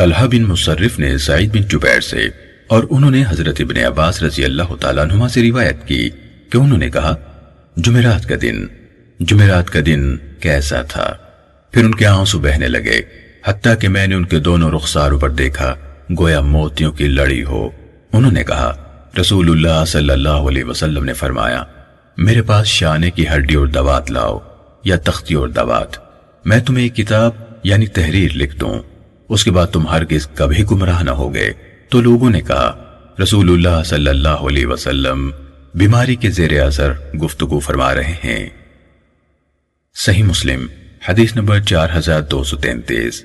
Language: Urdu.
طلحہ بن مصرف نے سعید بن جبیر سے اور انہوں نے حضرت ابن عباس رضی اللہ تعالیٰ عنہ سے روایت کی کہ انہوں نے کہا، جمعرات کا دن، جمعرات کا دن کیسا تھا؟ پھر ان کے آنسو بہنے لگے، حتیٰ کہ میں نے ان کے دونوں رخساروں پر دیکھا، گویا موتیوں کی لڑی ہو۔ انہوں نے کہا، رسول اللہ صلی اللہ علیہ وسلم نے فرمایا، میرے پاس شانے کی ہڈی اور دوات لاؤ یا تختی اور دوات، میں تمہیں ایک کتاب یعنی تحریر لکھ دوں۔ اس کے بعد تم ہرگز کبھی گمراہ نہ ہو گئے تو لوگوں نے کہا، رسول اللہ صلی اللہ علیہ وسلم بیماری کے زیر اثر گفتگو فرما رہے ہیں۔ صحیح مسلم، حدیث نمبر چار ہزار دو سو تینتیس۔